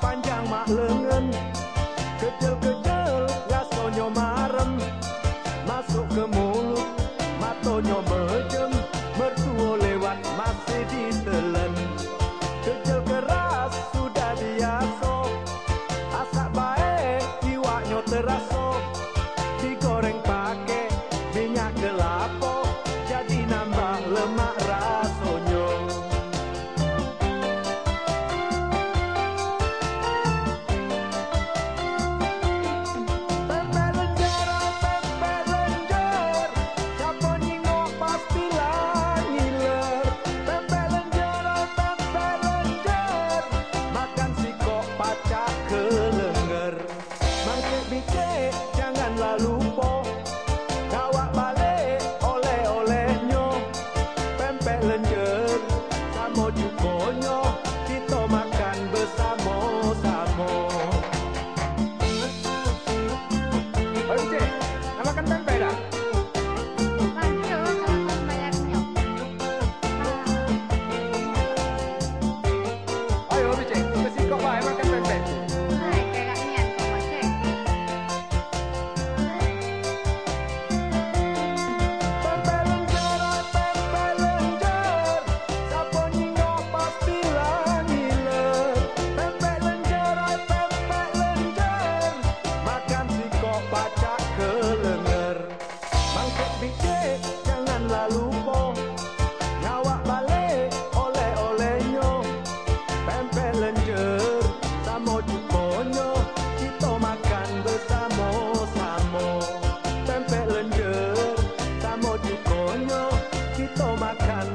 panjang mak lengan. Kecil-kecil rasonyo marem. Masuk ke mulut matonyo bejem Mertua lewat masih ditelen Kecil keras sudah biasa. Asak baik jiwanya terasa. melody. tomakan